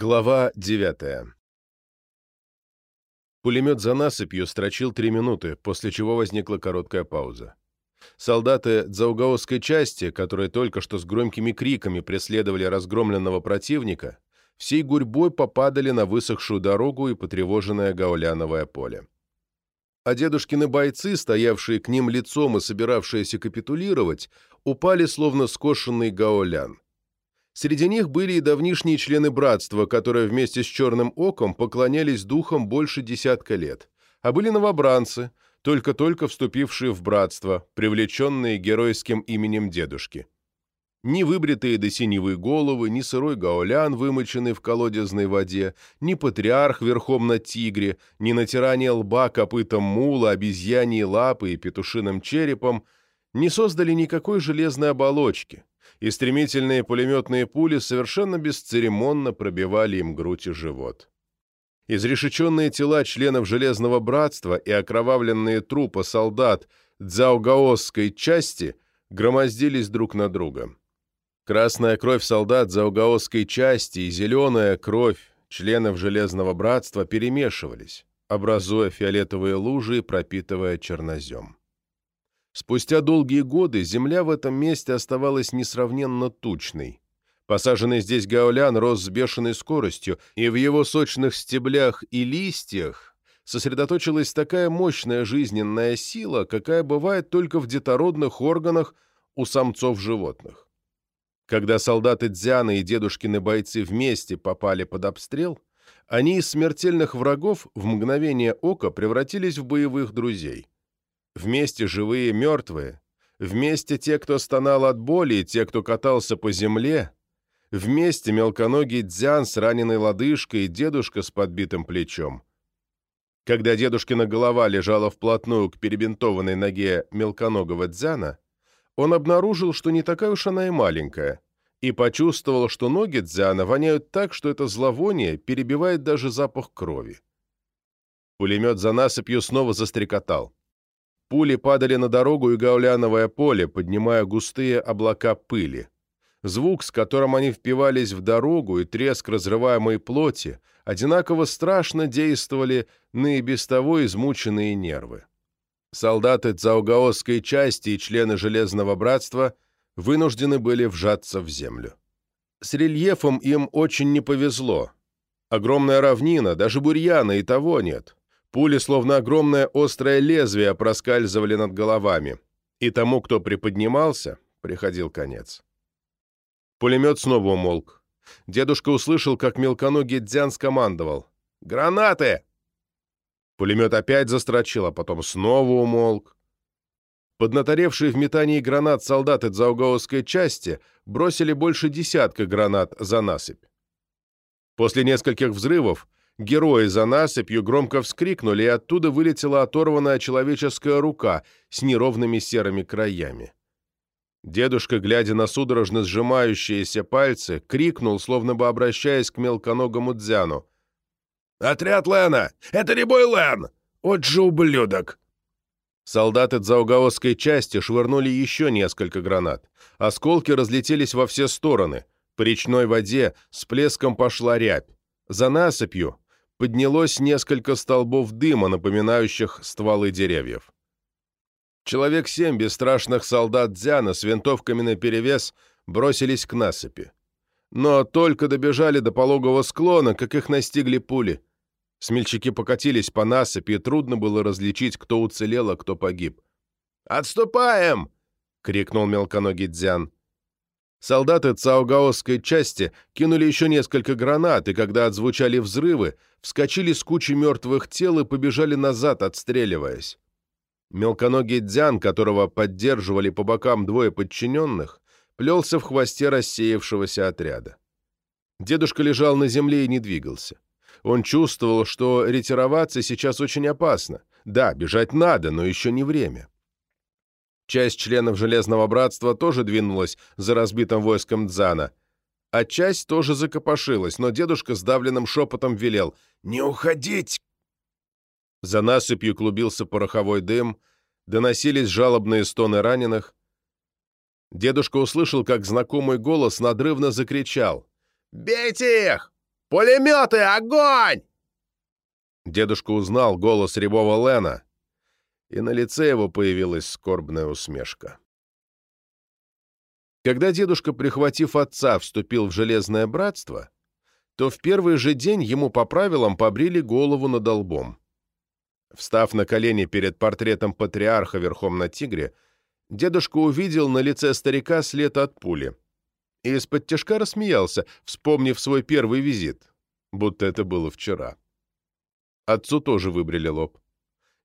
Глава 9 Пулемет за насыпью строчил три минуты, после чего возникла короткая пауза. Солдаты Дзаугаосской части, которые только что с громкими криками преследовали разгромленного противника, всей гурьбой попадали на высохшую дорогу и потревоженное гауляновое поле. А дедушкины бойцы, стоявшие к ним лицом и собиравшиеся капитулировать, упали словно скошенный гаулян. Среди них были и давнишние члены братства, которые вместе с Черным Оком поклонялись духам больше десятка лет, а были новобранцы, только-только вступившие в братство, привлеченные геройским именем дедушки. Ни выбритые до синевой головы, ни сырой гаулян, вымоченный в колодезной воде, ни патриарх верхом на тигре, ни натирание лба копытом мула, обезьяньей лапы и петушиным черепом не создали никакой железной оболочки, и стремительные пулеметные пули совершенно бесцеремонно пробивали им грудь и живот. Изрешеченные тела членов Железного Братства и окровавленные трупы солдат Дзаугаосской части громоздились друг на друга. Красная кровь солдат Заугаосской части и зеленая кровь членов Железного Братства перемешивались, образуя фиолетовые лужи и пропитывая чернозем. Спустя долгие годы земля в этом месте оставалась несравненно тучной. Посаженный здесь гаулян рос с бешеной скоростью, и в его сочных стеблях и листьях сосредоточилась такая мощная жизненная сила, какая бывает только в детородных органах у самцов животных. Когда солдаты Дзяна и дедушкины бойцы вместе попали под обстрел, они из смертельных врагов в мгновение ока превратились в боевых друзей. Вместе живые и мертвые, вместе те, кто стонал от боли, и те, кто катался по земле, вместе мелконогий Дзян с раненой лодыжкой и дедушка с подбитым плечом. Когда дедушкина голова лежала вплотную к перебинтованной ноге мелконогого Дзяна, он обнаружил, что не такая уж она и маленькая, и почувствовал, что ноги Дзяна воняют так, что это зловоние перебивает даже запах крови. Пулемет за насыпью снова застрекотал. Пули падали на дорогу и гауляновое поле, поднимая густые облака пыли. Звук, с которым они впивались в дорогу, и треск разрываемой плоти одинаково страшно действовали на и без того измученные нервы. Солдаты Цаугаосской части и члены Железного Братства вынуждены были вжаться в землю. С рельефом им очень не повезло. Огромная равнина, даже бурьяна и того нет. Пули, словно огромное острое лезвие, проскальзывали над головами. И тому, кто приподнимался, приходил конец. Пулемет снова умолк. Дедушка услышал, как мелконогий Дзян скомандовал. «Гранаты!» Пулемет опять застрочил, а потом снова умолк. Поднаторевшие в метании гранат солдаты Дзаугаосской части бросили больше десятка гранат за насыпь. После нескольких взрывов герои за насыпью громко вскрикнули, и оттуда вылетела оторванная человеческая рука с неровными серыми краями. Дедушка, глядя на судорожно сжимающиеся пальцы, крикнул, словно бы обращаясь к мелконогому Дзяну. «Отряд Лена! Это не бой Лен! Вот же ублюдок!» Солдаты Дзаугаосской части швырнули еще несколько гранат. Осколки разлетелись во все стороны. По речной воде с плеском пошла рябь. За насыпью поднялось несколько столбов дыма, напоминающих стволы деревьев. Человек семь бесстрашных солдат Дзяна с винтовками наперевес бросились к насыпи. Но только добежали до пологого склона, как их настигли пули. Смельчаки покатились по насыпи, и трудно было различить, кто уцелел, а кто погиб. «Отступаем!» — крикнул мелконогий Дзян. Солдаты Цаугаосской части кинули еще несколько гранат, и когда отзвучали взрывы, вскочили с кучи мертвых тел и побежали назад, отстреливаясь. Мелконогий Дзян, которого поддерживали по бокам двое подчиненных, плелся в хвосте рассеявшегося отряда. Дедушка лежал на земле и не двигался. Он чувствовал, что ретироваться сейчас очень опасно. Да, бежать надо, но еще не время. Часть членов Железного Братства тоже двинулась за разбитым войском Дзана, а часть тоже закопошилась, но дедушка сдавленным шепотом велел «Не уходить!». За насыпью клубился пороховой дым, доносились жалобные стоны раненых. Дедушка услышал, как знакомый голос надрывно закричал «Бейте их! Пулеметы! Огонь!» Дедушка узнал голос рябого Лена, и на лице его появилась скорбная усмешка. Когда дедушка, прихватив отца, вступил в Железное Братство, то в первый же день ему по правилам побрили голову над долбом. Встав на колени перед портретом патриарха верхом на тигре, дедушка увидел на лице старика след от пули и из-под тяжка рассмеялся, вспомнив свой первый визит, будто это было вчера. Отцу тоже выбрили лоб.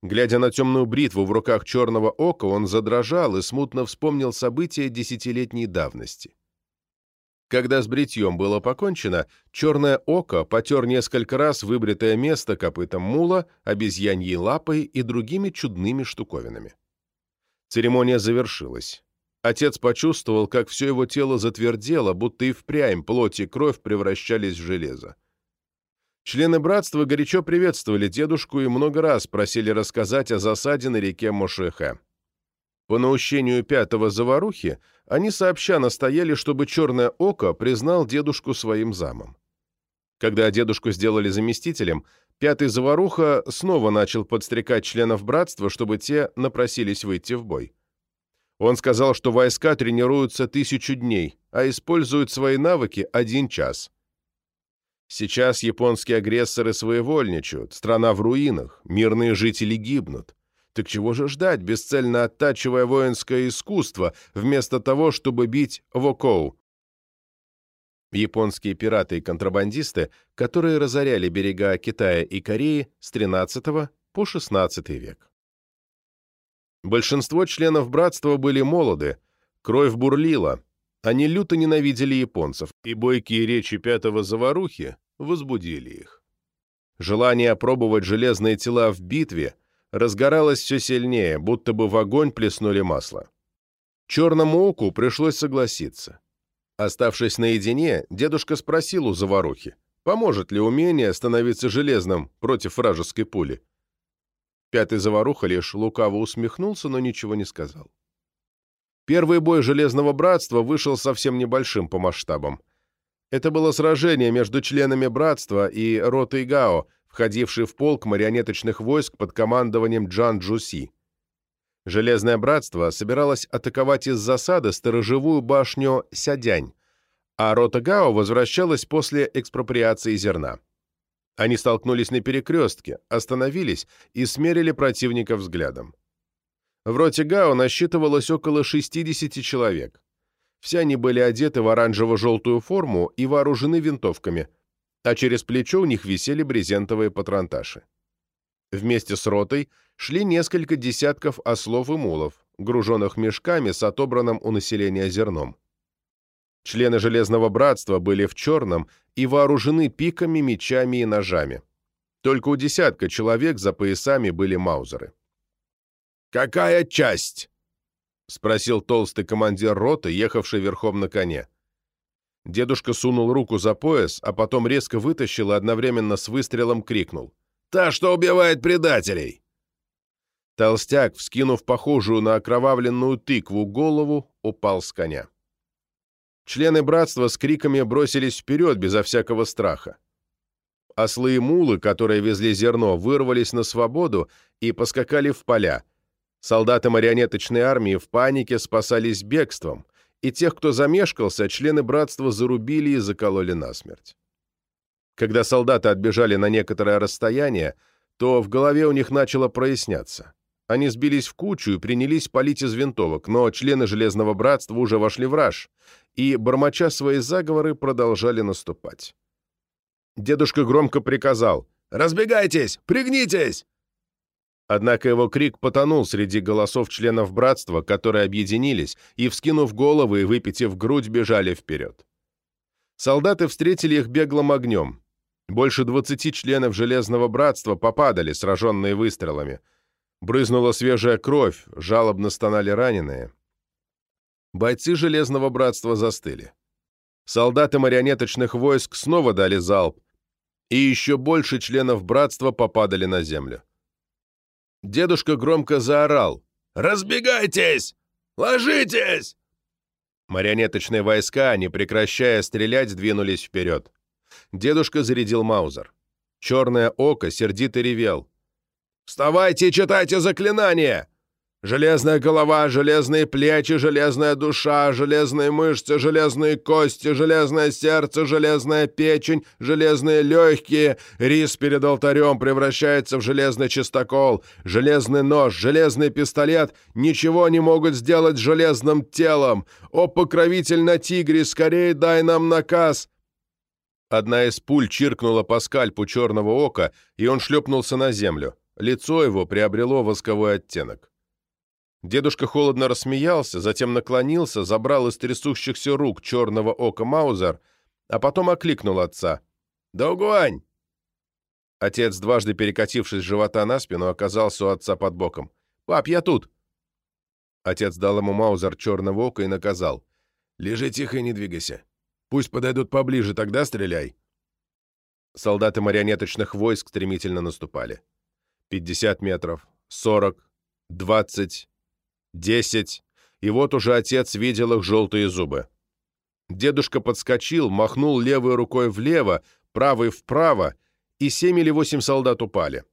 Глядя на темную бритву в руках черного ока, он задрожал и смутно вспомнил события десятилетней давности. Когда с бритьем было покончено, черное око потер несколько раз выбритое место копытом мула, обезьяньей лапой и другими чудными штуковинами. Церемония завершилась. Отец почувствовал, как все его тело затвердело, будто и впрямь плоть и кровь превращались в железо. Члены братства горячо приветствовали дедушку и много раз просили рассказать о засаде на реке Мошехе. По наущению пятого заварухи они сообща настояли, чтобы Черное Око признал дедушку своим замом. Когда дедушку сделали заместителем, пятый заваруха снова начал подстрекать членов братства, чтобы те напросились выйти в бой. Он сказал, что войска тренируются тысячу дней, а используют свои навыки один час. Сейчас японские агрессоры своевольничают, страна в руинах, мирные жители гибнут. Так чего же ждать, бесцельно оттачивая воинское искусство, вместо того, чтобы бить Вокоу? Японские пираты и контрабандисты, которые разоряли берега Китая и Кореи с XIII по XVI век. Большинство членов братства были молоды, кровь бурлила, они люто ненавидели японцев, и бойкие речи пятого заварухи возбудили их. Желание опробовать железные тела в битве разгоралось все сильнее, будто бы в огонь плеснули масло. Черному оку пришлось согласиться. Оставшись наедине, дедушка спросил у заварухи, поможет ли умение становиться железным против вражеской пули. Пятый заваруха лишь лукаво усмехнулся, но ничего не сказал. Первый бой Железного Братства вышел совсем небольшим по масштабам – это было сражение между членами братства и ротой Гао, входившей в полк марионеточных войск под командованием Джан Джуси. Железное братство собиралось атаковать из засады сторожевую башню Сядянь, а рота Гао возвращалась после экспроприации зерна. Они столкнулись на перекрестке, остановились и смерили противника взглядом. В роте Гао насчитывалось около 60 человек. Все они были одеты в оранжево-желтую форму и вооружены винтовками, а через плечо у них висели брезентовые патронташи. Вместе с ротой шли несколько десятков ослов и мулов, груженных мешками с отобранным у населения зерном. Члены Железного Братства были в черном и вооружены пиками, мечами и ножами. Только у десятка человек за поясами были маузеры. «Какая часть?» — спросил толстый командир роты, ехавший верхом на коне. Дедушка сунул руку за пояс, а потом резко вытащил и одновременно с выстрелом крикнул. «Та, что убивает предателей!» Толстяк, вскинув похожую на окровавленную тыкву голову, упал с коня. Члены братства с криками бросились вперед безо всякого страха. Ослы и мулы, которые везли зерно, вырвались на свободу и поскакали в поля, Солдаты марионеточной армии в панике спасались бегством, и тех, кто замешкался, члены братства зарубили и закололи насмерть. Когда солдаты отбежали на некоторое расстояние, то в голове у них начало проясняться. Они сбились в кучу и принялись палить из винтовок, но члены Железного Братства уже вошли в раж, и, бормоча свои заговоры, продолжали наступать. Дедушка громко приказал «Разбегайтесь! Пригнитесь!» Однако его крик потонул среди голосов членов братства, которые объединились и, вскинув головы и выпитив грудь, бежали вперед. Солдаты встретили их беглым огнем. Больше двадцати членов Железного Братства попадали, сраженные выстрелами. Брызнула свежая кровь, жалобно стонали раненые. Бойцы Железного Братства застыли. Солдаты марионеточных войск снова дали залп, и еще больше членов Братства попадали на землю. Дедушка громко заорал. «Разбегайтесь! Ложитесь!» Марионеточные войска, не прекращая стрелять, двинулись вперед. Дедушка зарядил Маузер. Черное око сердито ревел. «Вставайте и читайте заклинание! Железная голова, железные плечи, железная душа, железные мышцы, железные кости, железное сердце, железная печень, железные легкие. Рис перед алтарем превращается в железный чистокол. Железный нож, железный пистолет ничего не могут сделать с железным телом. О, покровитель на тигре, скорее дай нам наказ!» Одна из пуль чиркнула по скальпу черного ока, и он шлепнулся на землю. Лицо его приобрело восковой оттенок. Дедушка холодно рассмеялся, затем наклонился, забрал из трясущихся рук черного ока Маузер, а потом окликнул отца. «Долгуань!» Отец, дважды перекатившись с живота на спину, оказался у отца под боком. «Пап, я тут!» Отец дал ему Маузер черного ока и наказал. «Лежи тихо и не двигайся. Пусть подойдут поближе, тогда стреляй». Солдаты марионеточных войск стремительно наступали. 50 метров, 40, 20, Десять. И вот уже отец видел их желтые зубы. Дедушка подскочил, махнул левой рукой влево, правой вправо, и семь или восемь солдат упали.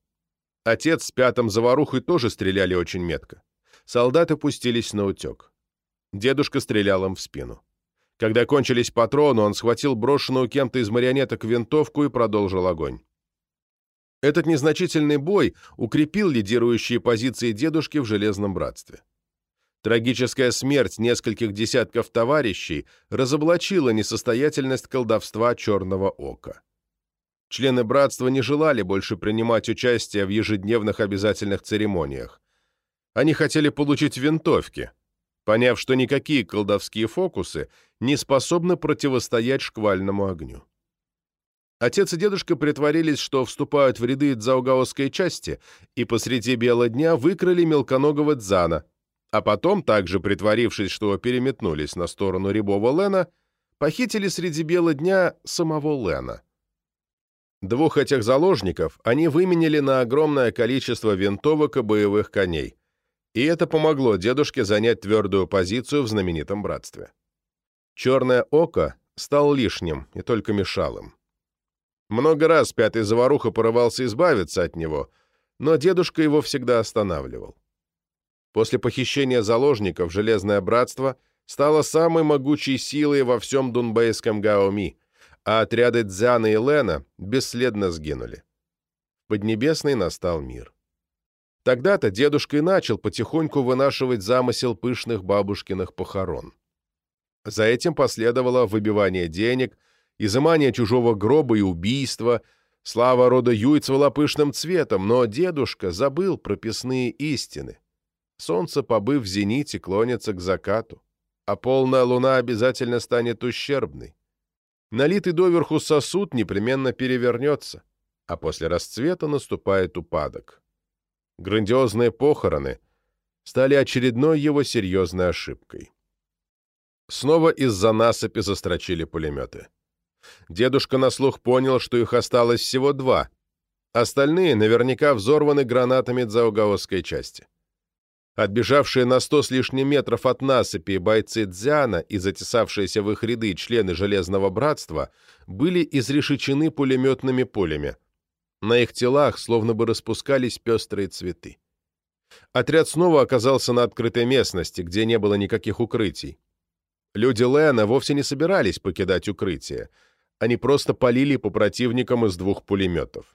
Отец с пятым заварухой тоже стреляли очень метко. Солдаты пустились на утек. Дедушка стрелял им в спину. Когда кончились патроны, он схватил брошенную кем-то из марионеток винтовку и продолжил огонь. Этот незначительный бой укрепил лидирующие позиции дедушки в Железном Братстве. Трагическая смерть нескольких десятков товарищей разоблачила несостоятельность колдовства Черного Ока. Члены братства не желали больше принимать участие в ежедневных обязательных церемониях. Они хотели получить винтовки, поняв, что никакие колдовские фокусы не способны противостоять шквальному огню. Отец и дедушка притворились, что вступают в ряды дзаугаосской части, и посреди бела дня выкрали мелконогого дзана, а потом, также притворившись, что переметнулись на сторону рябого Лена, похитили среди бела дня самого Лена. Двух этих заложников они выменили на огромное количество винтовок и боевых коней, и это помогло дедушке занять твердую позицию в знаменитом братстве. Черное око стал лишним и только мешал им. Много раз пятый заваруха порывался избавиться от него, но дедушка его всегда останавливал. После похищения заложников Железное Братство стало самой могучей силой во всем дунбейском Гаоми, а отряды Дзяна и Лена бесследно сгинули. Поднебесный настал мир. Тогда-то дедушка и начал потихоньку вынашивать замысел пышных бабушкиных похорон. За этим последовало выбивание денег, изымание чужого гроба и убийство, слава рода Юй цвела пышным цветом, но дедушка забыл прописные истины. Солнце, побыв в зените, клонится к закату, а полная луна обязательно станет ущербной. Налитый доверху сосуд непременно перевернется, а после расцвета наступает упадок. Грандиозные похороны стали очередной его серьезной ошибкой. Снова из-за насыпи застрочили пулеметы. Дедушка на слух понял, что их осталось всего два. Остальные наверняка взорваны гранатами дзаугаосской части. Отбежавшие на сто с лишним метров от насыпи бойцы Дзяна и затесавшиеся в их ряды члены Железного Братства были изрешечены пулеметными пулями. На их телах словно бы распускались пестрые цветы. Отряд снова оказался на открытой местности, где не было никаких укрытий. Люди Лена вовсе не собирались покидать укрытие. Они просто полили по противникам из двух пулеметов.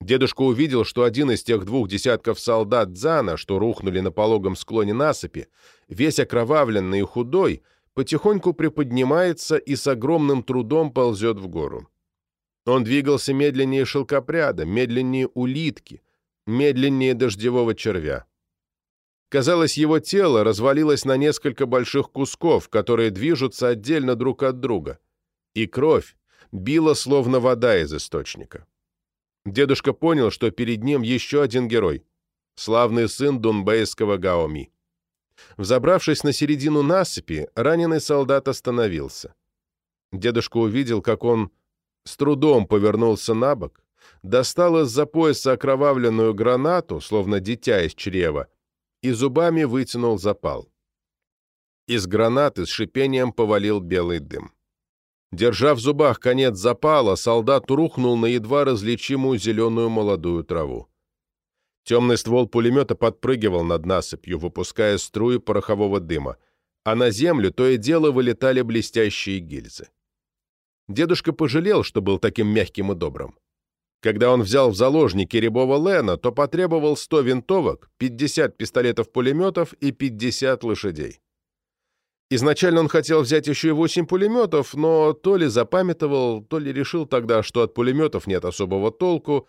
Дедушка увидел, что один из тех двух десятков солдат Дзана, что рухнули на пологом склоне насыпи, весь окровавленный и худой, потихоньку приподнимается и с огромным трудом ползет в гору. Он двигался медленнее шелкопряда, медленнее улитки, медленнее дождевого червя. Казалось, его тело развалилось на несколько больших кусков, которые движутся отдельно друг от друга, и кровь била словно вода из источника. Дедушка понял, что перед ним еще один герой — славный сын дунбейского Гаоми. Взобравшись на середину насыпи, раненый солдат остановился. Дедушка увидел, как он с трудом повернулся на бок, достал из-за пояса окровавленную гранату, словно дитя из чрева, и зубами вытянул запал. Из гранаты с шипением повалил белый дым. Держа в зубах конец запала, солдат рухнул на едва различимую зеленую молодую траву. Темный ствол пулемета подпрыгивал над насыпью, выпуская струи порохового дыма, а на землю то и дело вылетали блестящие гильзы. Дедушка пожалел, что был таким мягким и добрым. Когда он взял в заложники рябого Лена, то потребовал 100 винтовок, 50 пистолетов-пулеметов и 50 лошадей. Изначально он хотел взять еще и 8 пулеметов, но то ли запамятовал, то ли решил тогда, что от пулеметов нет особого толку.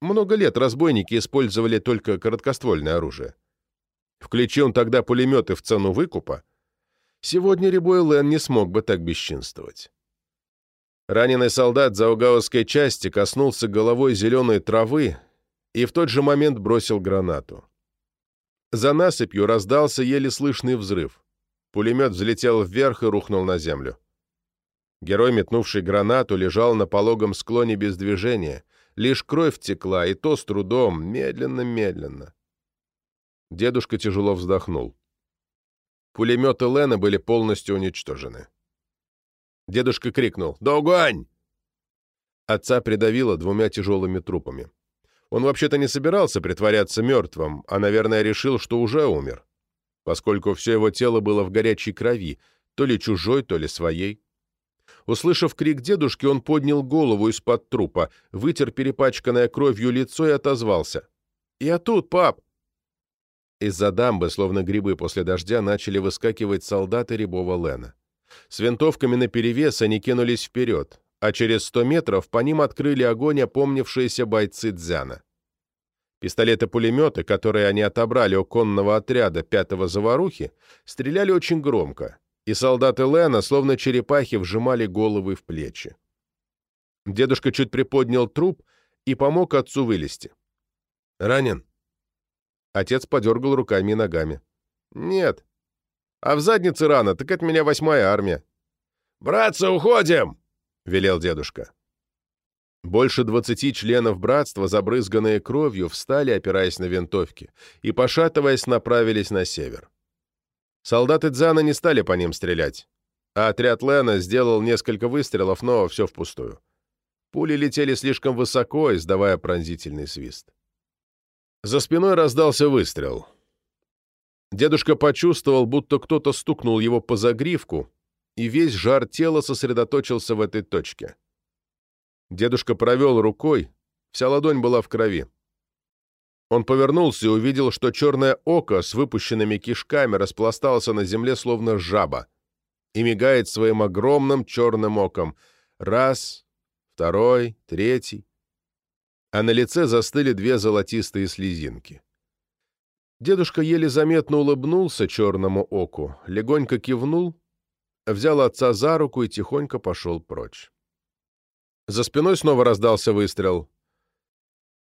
Много лет разбойники использовали только короткоствольное оружие. Включи он тогда пулеметы в цену выкупа, сегодня рябой Лен не смог бы так бесчинствовать. Раненый солдат заугаусской части коснулся головой зеленой травы и в тот же момент бросил гранату. За насыпью раздался еле слышный взрыв. Пулемет взлетел вверх и рухнул на землю. Герой, метнувший гранату, лежал на пологом склоне без движения. Лишь кровь текла, и то с трудом, медленно-медленно. Дедушка тяжело вздохнул. Пулеметы Лена были полностью уничтожены. Дедушка крикнул «Догонь!». Отца придавило двумя тяжелыми трупами. Он вообще-то не собирался притворяться мертвым, а, наверное, решил, что уже умер, поскольку все его тело было в горячей крови, то ли чужой, то ли своей. Услышав крик дедушки, он поднял голову из-под трупа, вытер перепачканное кровью лицо и отозвался. «Я тут, пап!» Из-за дамбы, словно грибы после дождя, начали выскакивать солдаты рябого Лена. С винтовками наперевес они кинулись вперед, а через сто метров по ним открыли огонь опомнившиеся бойцы Дзяна. Пистолеты-пулеметы, которые они отобрали у конного отряда пятого заварухи, стреляли очень громко, и солдаты Лена, словно черепахи, вжимали головы в плечи. Дедушка чуть приподнял труп и помог отцу вылезти. «Ранен?» Отец подергал руками и ногами. «Нет, а в заднице рана, так это меня восьмая армия. «Братцы, уходим!» — велел дедушка. Больше двадцати членов братства, забрызганные кровью, встали, опираясь на винтовки, и, пошатываясь, направились на север. Солдаты Дзана не стали по ним стрелять, а отряд Лена сделал несколько выстрелов, но все впустую. Пули летели слишком высоко, издавая пронзительный свист. За спиной раздался выстрел. Дедушка почувствовал, будто кто-то стукнул его по загривку, и весь жар тела сосредоточился в этой точке. Дедушка провел рукой, вся ладонь была в крови. Он повернулся и увидел, что черное око с выпущенными кишками распластался на земле, словно жаба, и мигает своим огромным черным оком. Раз, второй, третий. А на лице застыли две золотистые слезинки. Дедушка еле заметно улыбнулся черному оку, легонько кивнул, взял отца за руку и тихонько пошел прочь. За спиной снова раздался выстрел.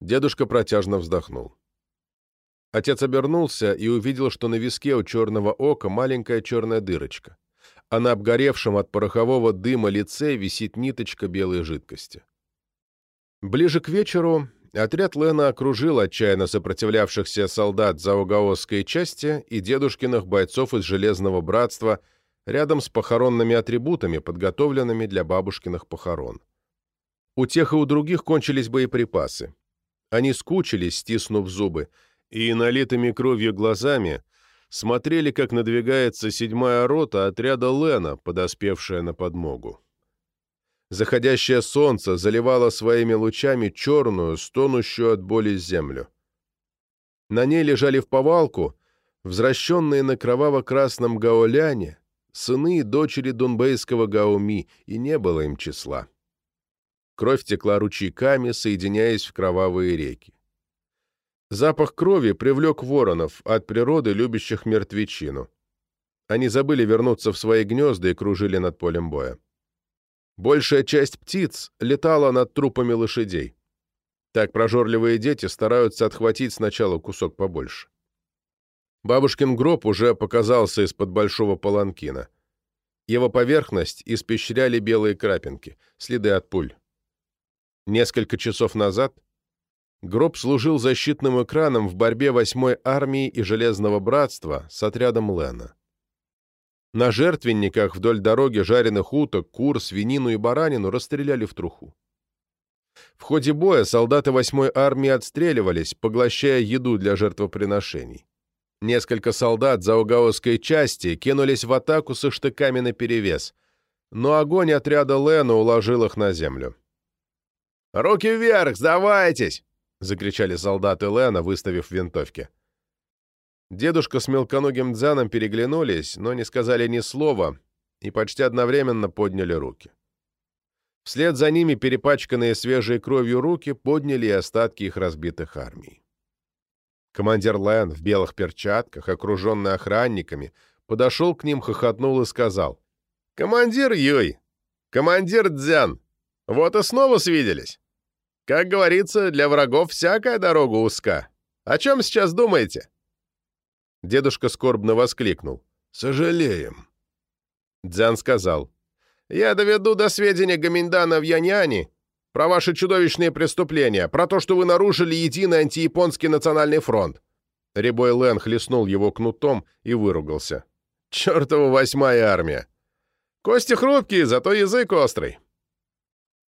Дедушка протяжно вздохнул. Отец обернулся и увидел, что на виске у черного ока маленькая черная дырочка, а на обгоревшем от порохового дыма лице висит ниточка белой жидкости. Ближе к вечеру Отряд Лена окружил отчаянно сопротивлявшихся солдат Заугаосской части и дедушкиных бойцов из Железного Братства рядом с похоронными атрибутами, подготовленными для бабушкиных похорон. У тех и у других кончились боеприпасы. Они скучились, стиснув зубы, и налитыми кровью глазами смотрели, как надвигается седьмая рота отряда Лена, подоспевшая на подмогу. Заходящее солнце заливало своими лучами черную, стонущую от боли землю. На ней лежали в повалку, взращенные на кроваво-красном гаоляне, сыны и дочери дунбейского гауми, и не было им числа. Кровь текла ручейками, соединяясь в кровавые реки. Запах крови привлек воронов, от природы любящих мертвечину. Они забыли вернуться в свои гнезда и кружили над полем боя. Большая часть птиц летала над трупами лошадей. Так прожорливые дети стараются отхватить сначала кусок побольше. Бабушкин гроб уже показался из-под большого паланкина. Его поверхность испещряли белые крапинки, следы от пуль. Несколько часов назад гроб служил защитным экраном в борьбе 8-й армии и Железного Братства с отрядом Лена. На жертвенниках вдоль дороги жареных уток, кур, свинину и баранину расстреляли в труху. В ходе боя солдаты 8-й армии отстреливались, поглощая еду для жертвоприношений. Несколько солдат Заугаусской части кинулись в атаку со штыками наперевес, но огонь отряда Лена уложил их на землю. «Руки вверх, сдавайтесь!» — закричали солдаты Лена, выставив винтовки. Дедушка с мелконогим дзаном переглянулись, но не сказали ни слова и почти одновременно подняли руки. Вслед за ними перепачканные свежей кровью руки подняли и остатки их разбитых армий. Командир Лэн в белых перчатках, окруженный охранниками, подошел к ним, хохотнул и сказал. «Командир Юй! Командир Дзян! Вот и снова свиделись! Как говорится, для врагов всякая дорога узка. О чем сейчас думаете?» Дедушка скорбно воскликнул. «Сожалеем». Дзян сказал. «Я доведу до сведения Гаминьдана в Яняне про ваши чудовищные преступления, про то, что вы нарушили единый антияпонский национальный фронт». Рябой Лэн хлестнул его кнутом и выругался. «Чертова восьмая армия! Кости хрупкие, зато язык острый!»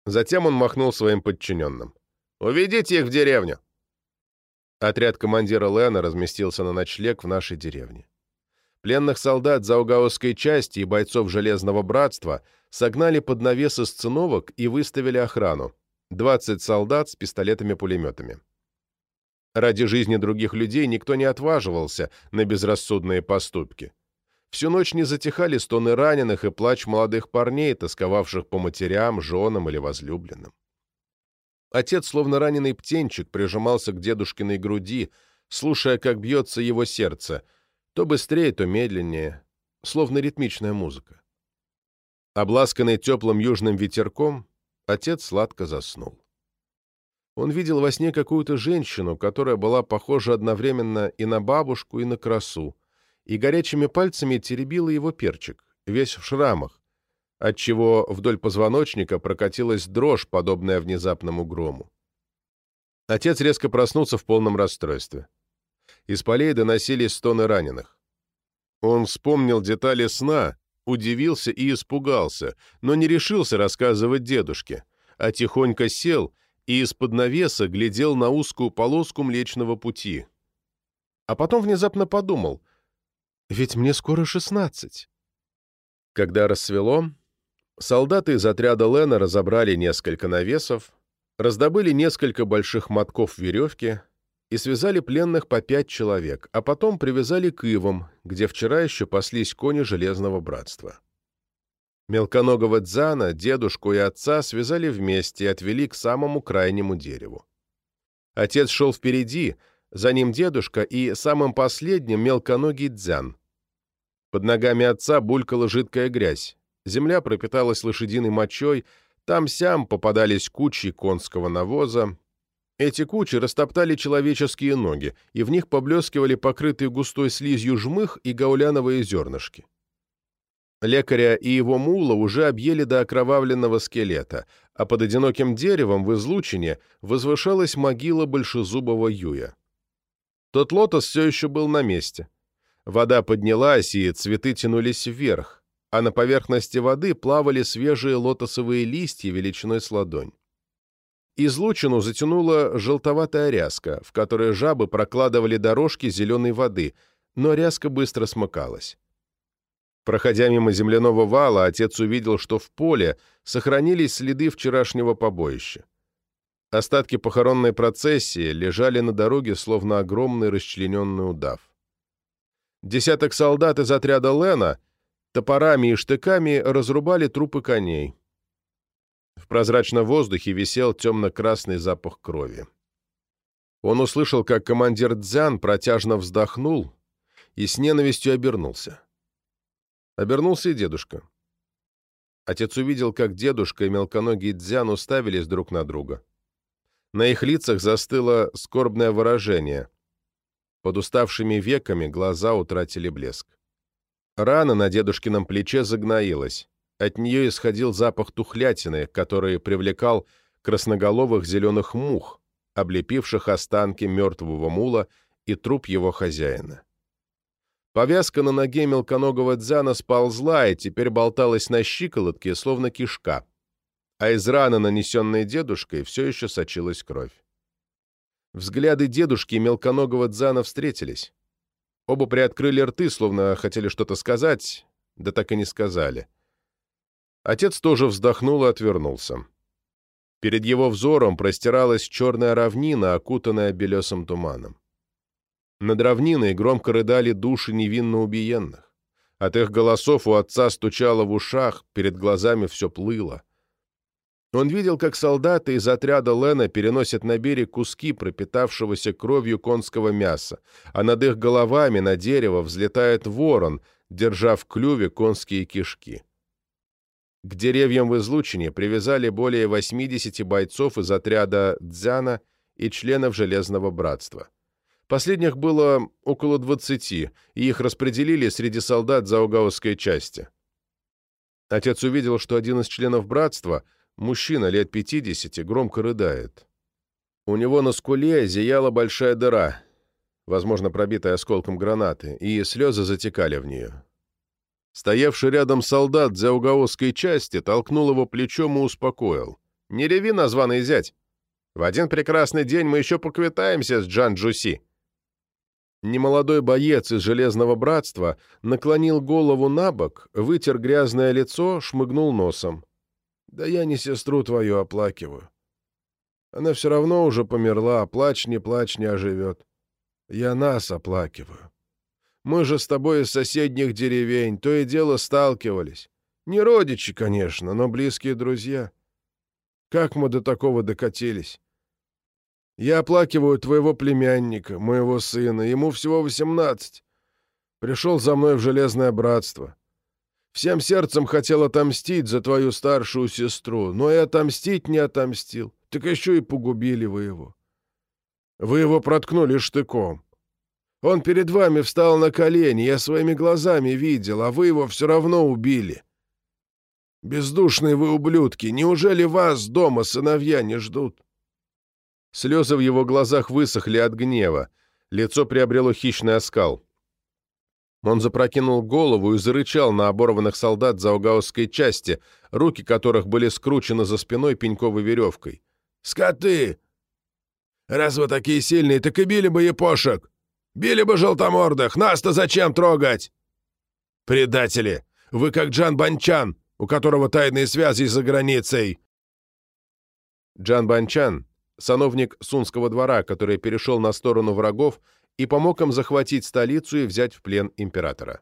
Затем он махнул своим подчиненным. «Уведите их в деревню!» Отряд командира Лена разместился на ночлег в нашей деревне. Пленных солдат Заугаусской части и бойцов Железного Братства согнали под навесы сценовок и выставили охрану. 20 солдат с пистолетами-пулеметами. Ради жизни других людей никто не отваживался на безрассудные поступки. Всю ночь не затихали стоны раненых и плач молодых парней, тосковавших по матерям, женам или возлюбленным. Отец, словно раненый птенчик, прижимался к дедушкиной груди, слушая, как бьется его сердце, то быстрее, то медленнее, словно ритмичная музыка. Обласканный теплым южным ветерком, отец сладко заснул. Он видел во сне какую-то женщину, которая была похожа одновременно и на бабушку, и на красу, и горячими пальцами теребила его перчик, весь в шрамах, отчего вдоль позвоночника прокатилась дрожь, подобная внезапному грому. Отец резко проснулся в полном расстройстве. Из полей доносились стоны раненых. Он вспомнил детали сна, удивился и испугался, но не решился рассказывать дедушке, а тихонько сел и из-под навеса глядел на узкую полоску Млечного Пути. А потом внезапно подумал, ведь мне скоро шестнадцать. Когда рассвело, солдаты из отряда Лена разобрали несколько навесов, раздобыли несколько больших мотков веревки и связали пленных по пять человек, а потом привязали к ивам, где вчера еще паслись кони Железного Братства. Мелконогого Дзана, дедушку и отца связали вместе и отвели к самому крайнему дереву. Отец шел впереди, за ним дедушка и самым последним мелконогий Дзян. Под ногами отца булькала жидкая грязь, земля пропиталась лошадиной мочой, там-сям попадались кучи конского навоза. Эти кучи растоптали человеческие ноги, и в них поблескивали покрытые густой слизью жмых и гауляновые зернышки. Лекаря и его мула уже объели до окровавленного скелета, а под одиноким деревом в излучине возвышалась могила большезубого Юя. Тот лотос все еще был на месте. Вода поднялась, и цветы тянулись вверх а на поверхности воды плавали свежие лотосовые листья величиной с ладонь. Излучину затянула желтоватая ряска, в которой жабы прокладывали дорожки зеленой воды, но ряска быстро смыкалась. Проходя мимо земляного вала, отец увидел, что в поле сохранились следы вчерашнего побоища. Остатки похоронной процессии лежали на дороге, словно огромный расчлененный удав. Десяток солдат из отряда Лена — топорами и штыками разрубали трупы коней. В прозрачном воздухе висел темно-красный запах крови. Он услышал, как командир Дзян протяжно вздохнул и с ненавистью обернулся. Обернулся и дедушка. Отец увидел, как дедушка и мелконогий Дзян уставились друг на друга. На их лицах застыло скорбное выражение. Под уставшими веками глаза утратили блеск. Рана на дедушкином плече загноилась. От нее исходил запах тухлятины, который привлекал красноголовых зеленых мух, облепивших останки мертвого мула и труп его хозяина. Повязка на ноге мелконогого дзяна сползла и теперь болталась на щиколотке, словно кишка, а из раны, нанесенной дедушкой, все еще сочилась кровь. Взгляды дедушки и мелконогого дзана встретились. Оба приоткрыли рты, словно хотели что-то сказать, да так и не сказали. Отец тоже вздохнул и отвернулся. Перед его взором простиралась черная равнина, окутанная белесым туманом. Над равниной громко рыдали души невинно убиенных. От их голосов у отца стучало в ушах, перед глазами все плыло. Он видел, как солдаты из отряда Лена переносят на берег куски пропитавшегося кровью конского мяса, а над их головами на дерево взлетает ворон, держа в клюве конские кишки. К деревьям в излучине привязали более 80 бойцов из отряда Дзяна и членов Железного Братства. Последних было около 20, и их распределили среди солдат Заугаусской части. Отец увидел, что один из членов братства, мужчина лет 50, громко рыдает. У него на скуле зияла большая дыра, возможно, пробитая осколком гранаты, и слезы затекали в нее. Стоявший рядом солдат Заугаосской части толкнул его плечом и успокоил. «Не реви, названный зять! В один прекрасный день мы еще поквитаемся с Джан Джуси!» Немолодой боец из Железного Братства наклонил голову на бок, вытер грязное лицо, шмыгнул носом. «Да я не сестру твою оплакиваю. Она все равно уже померла, плачь не плачь не оживет. Я нас оплакиваю. Мы же с тобой из соседних деревень, то и дело сталкивались. Не родичи, конечно, но близкие друзья. Как мы до такого докатились? Я оплакиваю твоего племянника, моего сына, ему всего восемнадцать. Пришел за мной в Железное Братство. Всем сердцем хотел отомстить за твою старшую сестру, но и отомстить не отомстил, так еще и погубили вы его. Вы его проткнули штыком. Он перед вами встал на колени, я своими глазами видел, а вы его все равно убили. Бездушные вы ублюдки, неужели вас дома сыновья не ждут? Слезы в его глазах высохли от гнева, лицо приобрело хищный оскал. Он запрокинул голову и зарычал на оборванных солдат заугаусской части, руки которых были скручены за спиной пеньковой веревкой. «Скоты! Раз вы такие сильные, так и били бы епошек! Били бы желтомордых! Нас-то зачем трогать? Предатели! Вы как Джан Банчан, у которого тайные связи за границей!» Джан Банчан, сановник Сунского двора, который перешел на сторону врагов и помог им захватить столицу и взять в плен императора.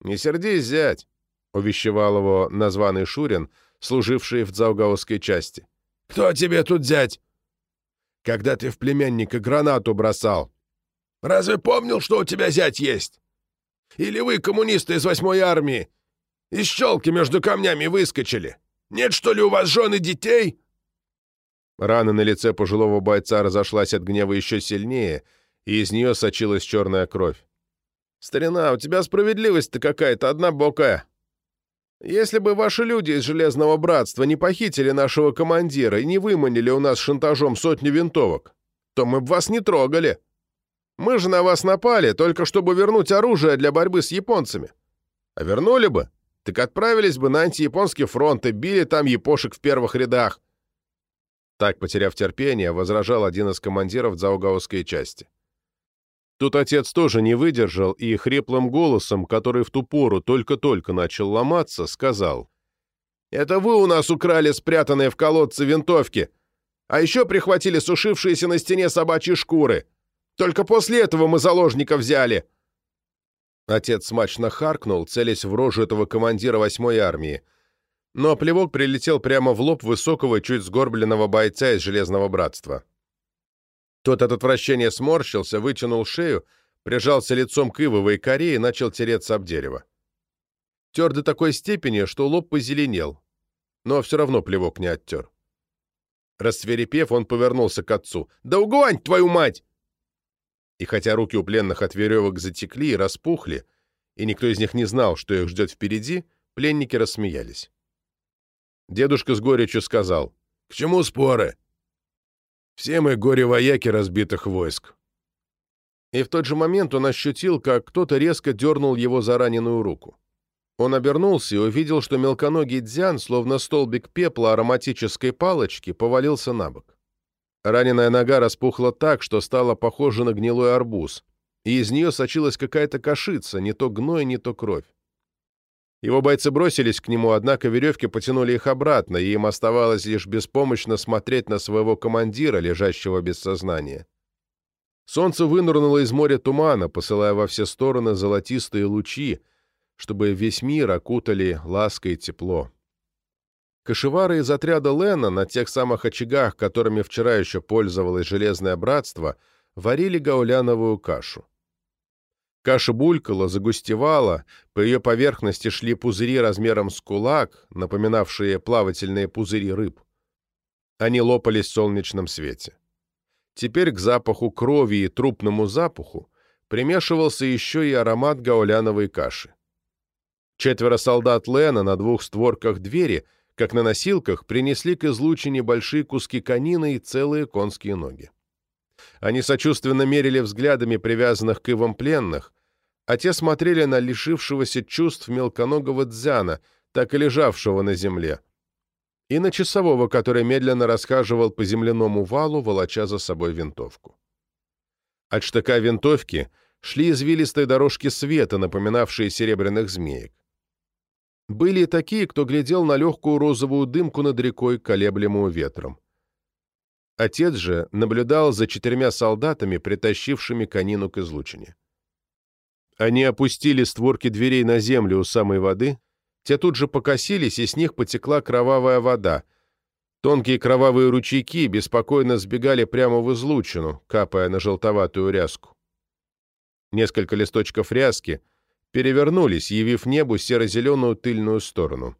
«Не сердись, зять!» — увещевал его названный Шурин, служивший в Дзаугаусской части. «Кто тебе тут зять?» «Когда ты в племянника гранату бросал, Разве помнил, что у тебя зять есть? Или вы, коммунисты из восьмой армии, из щелки между камнями выскочили? Нет, что ли, у вас жены детей?» Рана на лице пожилого бойца разошлась от гнева еще сильнее, и из нее сочилась черная кровь. «Старина, у тебя справедливость-то какая-то однобокая. Если бы ваши люди из Железного Братства не похитили нашего командира и не выманили у нас шантажом сотни винтовок, то мы бы вас не трогали». Мы же на вас напали, только чтобы вернуть оружие для борьбы с японцами. А вернули бы, так отправились бы на антияпонский фронт и били там япошек в первых рядах. Так, потеряв терпение, возражал один из командиров Дзаугаусской части. Тут отец тоже не выдержал и хриплым голосом, который в ту пору только-только начал ломаться, сказал. «Это вы у нас украли спрятанные в колодце винтовки, а еще прихватили сушившиеся на стене собачьи шкуры. Только после этого мы заложников взяли!» Отец смачно харкнул, целясь в рожу этого командира восьмой армии. Но плевок прилетел прямо в лоб высокого, чуть сгорбленного бойца из Железного Братства. Тот от отвращения сморщился, вытянул шею, прижался лицом к ивовой коре и начал тереться об дерево. Тер до такой степени, что лоб позеленел, но все равно плевок не оттер. Рассверепев, он повернулся к отцу. «Да угонь, твою мать!» И хотя руки у пленных от веревок затекли и распухли, и никто из них не знал, что их ждет впереди, пленники рассмеялись. Дедушка с горечью сказал, «К чему споры? Все мы горе-вояки разбитых войск. И в тот же момент он ощутил, как кто-то резко дернул его за раненую руку. Он обернулся и увидел, что мелконогий дзян, словно столбик пепла ароматической палочки, повалился на бок. Раненая нога распухла так, что стала похожа на гнилой арбуз, и из нее сочилась какая-то кашица, не то гной, не то кровь. Его бойцы бросились к нему, однако веревки потянули их обратно, и им оставалось лишь беспомощно смотреть на своего командира, лежащего без сознания. Солнце вынырнуло из моря тумана, посылая во все стороны золотистые лучи, чтобы весь мир окутали лаской тепло. Кошевары из отряда Лена на тех самых очагах, которыми вчера еще пользовалось Железное Братство, варили гауляновую кашу. Каша булькала, загустевала, по ее поверхности шли пузыри размером с кулак, напоминавшие плавательные пузыри рыб. Они лопались в солнечном свете. Теперь к запаху крови и трупному запаху примешивался еще и аромат гауляновой каши. Четверо солдат Лена на двух створках двери, как на носилках, принесли к излучине большие куски конины и целые конские ноги. Они сочувственно мерили взглядами привязанных к ивам пленных, а те смотрели на лишившегося чувств мелконогого дзяна, так и лежавшего на земле, и на часового, который медленно расхаживал по земляному валу, волоча за собой винтовку. От штыка винтовки шли извилистые дорожки света, напоминавшие серебряных змеек. Были и такие, кто глядел на легкую розовую дымку над рекой, колеблемую ветром. Отец же наблюдал за четырьмя солдатами, притащившими конину к излучине. Они опустили створки дверей на землю у самой воды, те тут же покосились, и с них потекла кровавая вода. Тонкие кровавые ручейки беспокойно сбегали прямо в излучину, капая на желтоватую ряску. Несколько листочков ряски перевернулись, явив небу серо-зеленую тыльную сторону.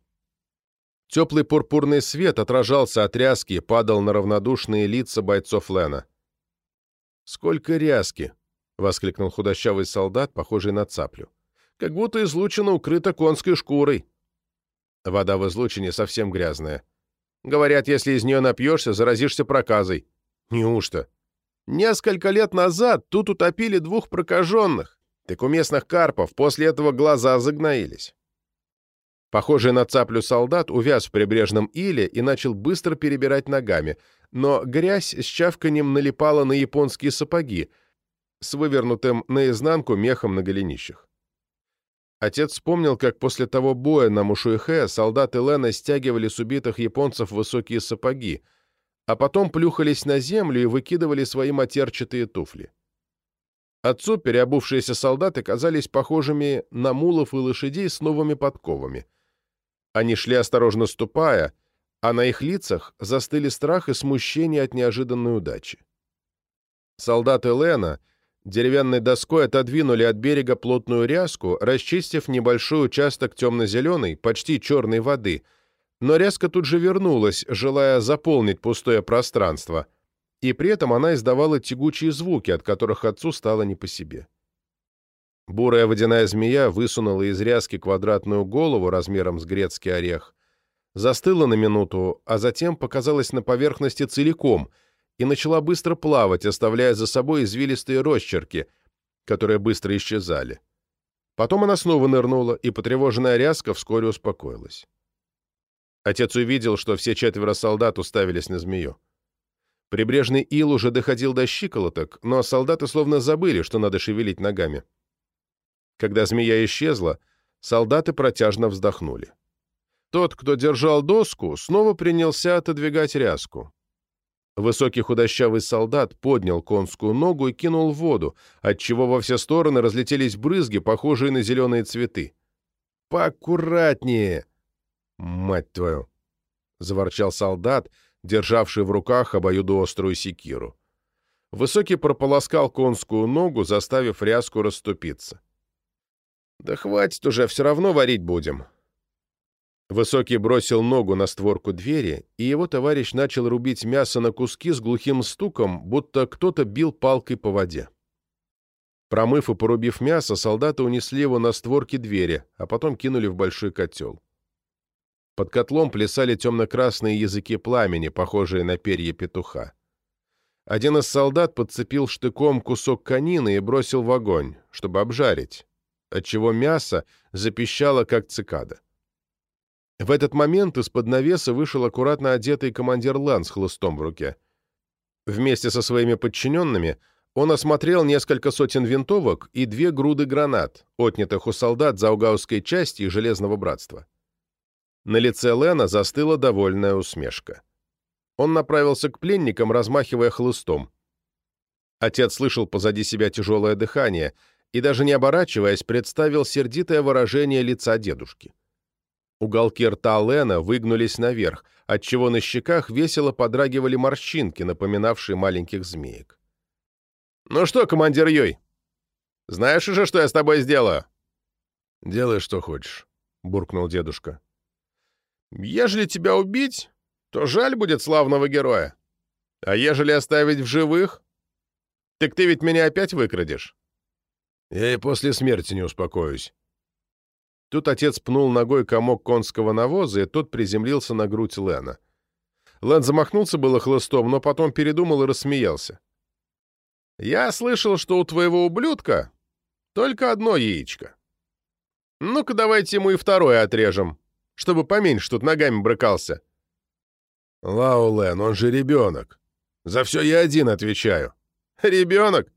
Теплый пурпурный свет отражался от ряски и падал на равнодушные лица бойцов Лена. «Сколько ряски!» — воскликнул худощавый солдат, похожий на цаплю. «Как будто излучина укрыта конской шкурой». Вода в излучине совсем грязная. Говорят, если из нее напьешься, заразишься проказой. Неужто? Несколько лет назад тут утопили двух прокаженных. Так у местных карпов после этого глаза загноились. Похожий на цаплю солдат увяз в прибрежном иле и начал быстро перебирать ногами, но грязь с чавканием налипала на японские сапоги с вывернутым наизнанку мехом на голенищах. Отец вспомнил, как после того боя на Мушуэхэ солдаты Лена стягивали с убитых японцев высокие сапоги, а потом плюхались на землю и выкидывали свои матерчатые туфли. Отцу переобувшиеся солдаты казались похожими на мулов и лошадей с новыми подковами. Они шли осторожно ступая, а на их лицах застыли страх и смущение от неожиданной удачи. Солдаты Лена деревянной доской отодвинули от берега плотную ряску, расчистив небольшой участок темно-зеленой, почти черной воды, но ряска тут же вернулась, желая заполнить пустое пространство — и при этом она издавала тягучие звуки, от которых отцу стало не по себе. Бурая водяная змея высунула из ряски квадратную голову размером с грецкий орех, застыла на минуту, а затем показалась на поверхности целиком и начала быстро плавать, оставляя за собой извилистые росчерки, которые быстро исчезали. Потом она снова нырнула, и потревоженная ряска вскоре успокоилась. Отец увидел, что все четверо солдат уставились на змею. Прибрежный ил уже доходил до щиколоток, но солдаты словно забыли, что надо шевелить ногами. Когда змея исчезла, солдаты протяжно вздохнули. Тот, кто держал доску, снова принялся отодвигать ряску. Высокий худощавый солдат поднял конскую ногу и кинул в воду, отчего во все стороны разлетелись брызги, похожие на зеленые цветы. «Поаккуратнее!» «Мать твою!» — заворчал солдат, державший в руках обоюдоострую секиру. Высокий прополоскал конскую ногу, заставив ряску расступиться. «Да хватит уже, все равно варить будем». Высокий бросил ногу на створку двери, и его товарищ начал рубить мясо на куски с глухим стуком, будто кто-то бил палкой по воде. Промыв и порубив мясо, солдаты унесли его на створки двери, а потом кинули в большой котел. Под котлом плясали темно-красные языки пламени, похожие на перья петуха. Один из солдат подцепил штыком кусок конины и бросил в огонь, чтобы обжарить, отчего мясо запищало, как цикада. В этот момент из-под навеса вышел аккуратно одетый командир Лан с хлыстом в руке. Вместе со своими подчиненными он осмотрел несколько сотен винтовок и две груды гранат, отнятых у солдат Заугаусской части и Железного Братства. На лице Лена застыла довольная усмешка. Он направился к пленникам, размахивая хлыстом. Отец слышал позади себя тяжелое дыхание и, даже не оборачиваясь, представил сердитое выражение лица дедушки. Уголки рта Лена выгнулись наверх, отчего на щеках весело подрагивали морщинки, напоминавшие маленьких змеек. «Ну что, командир Юй, знаешь уже, что я с тобой сделаю?» «Делай, что хочешь», — буркнул дедушка. «Ежели тебя убить, то жаль будет славного героя. А ежели оставить в живых, так ты ведь меня опять выкрадешь». «Я и после смерти не успокоюсь». Тут отец пнул ногой комок конского навоза, и тот приземлился на грудь Лена. Лен замахнулся было хлыстом, но потом передумал и рассмеялся. «Я слышал, что у твоего ублюдка только одно яичко. Ну-ка давайте ему и второе отрежем, чтобы поменьше тут ногами брыкался». «Лао Лен, он же ребенок. За все я один отвечаю». «Ребенок?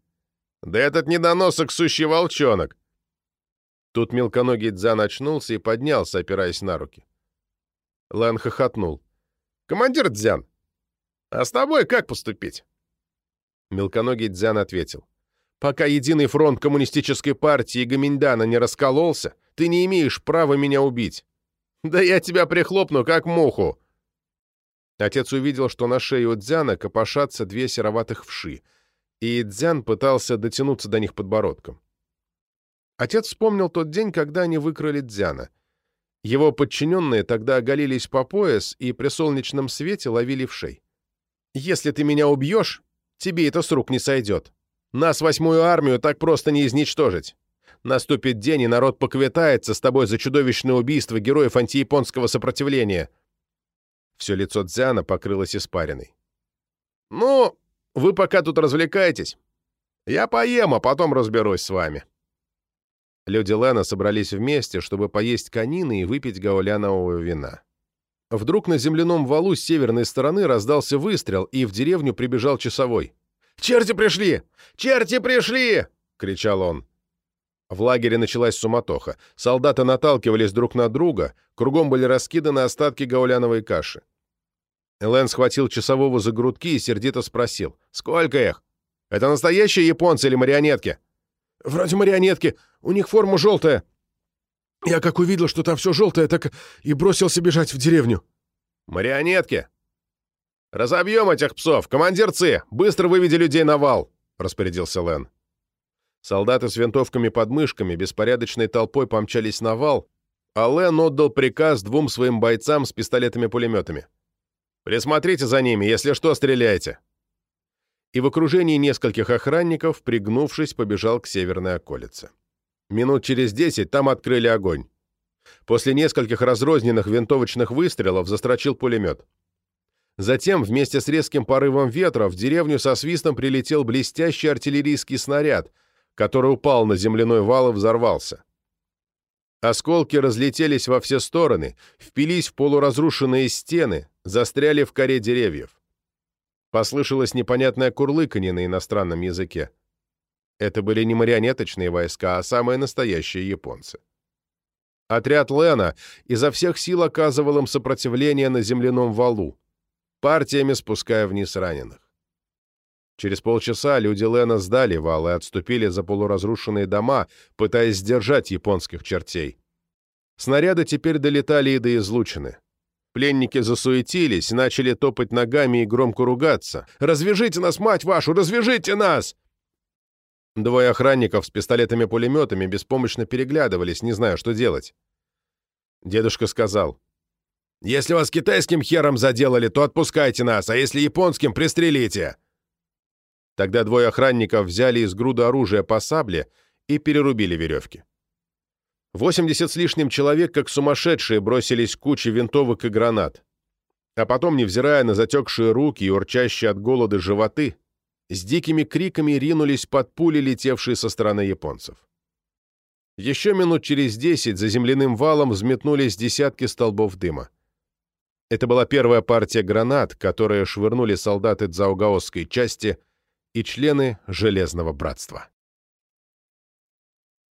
Да этот недоносок сущий волчонок. Тут мелконогий Дзан очнулся и поднялся, опираясь на руки. Лэн хохотнул. «Командир Дзян, а с тобой как поступить?» Мелконогий Дзян ответил. «Пока единый фронт коммунистической партии и Гаминьдана не раскололся, ты не имеешь права меня убить. Да я тебя прихлопну, как муху!» Отец увидел, что на шее у Дзяна копошатся две сероватых вши, и Дзян пытался дотянуться до них подбородком. Отец вспомнил тот день, когда они выкрали Дзяна. Его подчиненные тогда оголились по пояс и при солнечном свете ловили вшей. «Если ты меня убьешь, тебе это с рук не сойдет. Нас, восьмую армию, так просто не изничтожить. Наступит день, и народ поквитается с тобой за чудовищное убийство героев антияпонского сопротивления». Все лицо Дзяна покрылось испариной. «Ну, вы пока тут развлекаетесь. Я поем, а потом разберусь с вами». Люди Лена собрались вместе, чтобы поесть конины и выпить гаулянового вина. Вдруг на земляном валу с северной стороны раздался выстрел, и в деревню прибежал часовой. «Черти пришли! Черти пришли!» — кричал он. В лагере началась суматоха. Солдаты наталкивались друг на друга, кругом были раскиданы остатки гауляновой каши. Элен схватил часового за грудки и сердито спросил. «Сколько их? Это настоящие японцы или марионетки?» «Вроде марионетки. У них форма желтая. Я как увидел, что там все желтое, так и бросился бежать в деревню». «Марионетки? Разобьем этих псов! Командирцы, быстро выведи людей на вал!» — распорядился Лен. Солдаты с винтовками под мышками беспорядочной толпой помчались на вал, а Лен отдал приказ двум своим бойцам с пистолетами-пулеметами. «Присмотрите за ними, если что, стреляйте!» и в окружении нескольких охранников, пригнувшись, побежал к северной околице. Минут через десять там открыли огонь. После нескольких разрозненных винтовочных выстрелов застрочил пулемет. Затем, вместе с резким порывом ветра, в деревню со свистом прилетел блестящий артиллерийский снаряд, который упал на земляной вал и взорвался. Осколки разлетелись во все стороны, впились в полуразрушенные стены, застряли в коре деревьев. Послышалось непонятное курлыканье на иностранном языке. Это были не марионеточные войска, а самые настоящие японцы. Отряд Лена изо всех сил оказывал им сопротивление на земляном валу, партиями спуская вниз раненых. Через полчаса люди Лена сдали вал и отступили за полуразрушенные дома, пытаясь сдержать японских чертей. Снаряды теперь долетали и до излучины. Пленники засуетились, начали топать ногами и громко ругаться. «Развяжите нас, мать вашу! Развяжите нас!» Двое охранников с пистолетами-пулеметами беспомощно переглядывались, не зная, что делать. Дедушка сказал, «Если вас китайским хером заделали, то отпускайте нас, а если японским, пристрелите!» Тогда двое охранников взяли из груда оружия по сабле и перерубили веревки. Восемьдесят с лишним человек, как сумасшедшие, бросились к куче винтовок и гранат. А потом, невзирая на затекшие руки и урчащие от голода животы, с дикими криками ринулись под пули, летевшие со стороны японцев. Еще минут через десять за земляным валом взметнулись десятки столбов дыма. Это была первая партия гранат, которые швырнули солдаты Дзаугаосской части и члены Железного Братства.